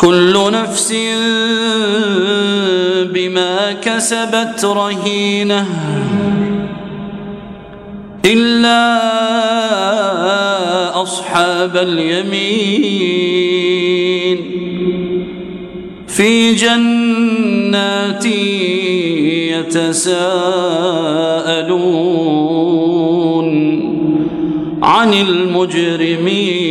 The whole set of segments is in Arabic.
كل نفس بما كسبت رهينة إلا أصحاب اليمين في جنات يتساءلون عن المجرمين.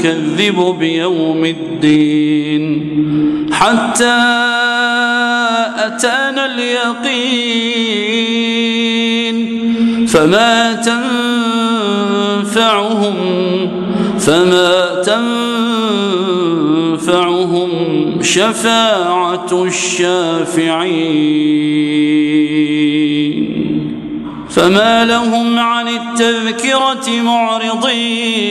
نكذب بيوم الدين. حتى أتانا اليقين. فما تنفعهم فما تنفعهم شفاعة الشافعين. فما لهم عن التذكرة معرضين.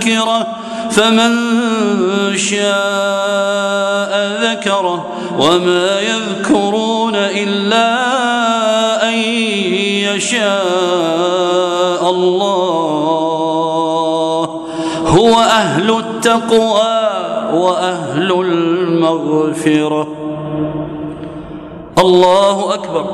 تذكرة فمن شاء ذكره وما يذكرون إلا أن يشاء الله. هو أهل التقوى وأهل المغفرة. الله أكبر.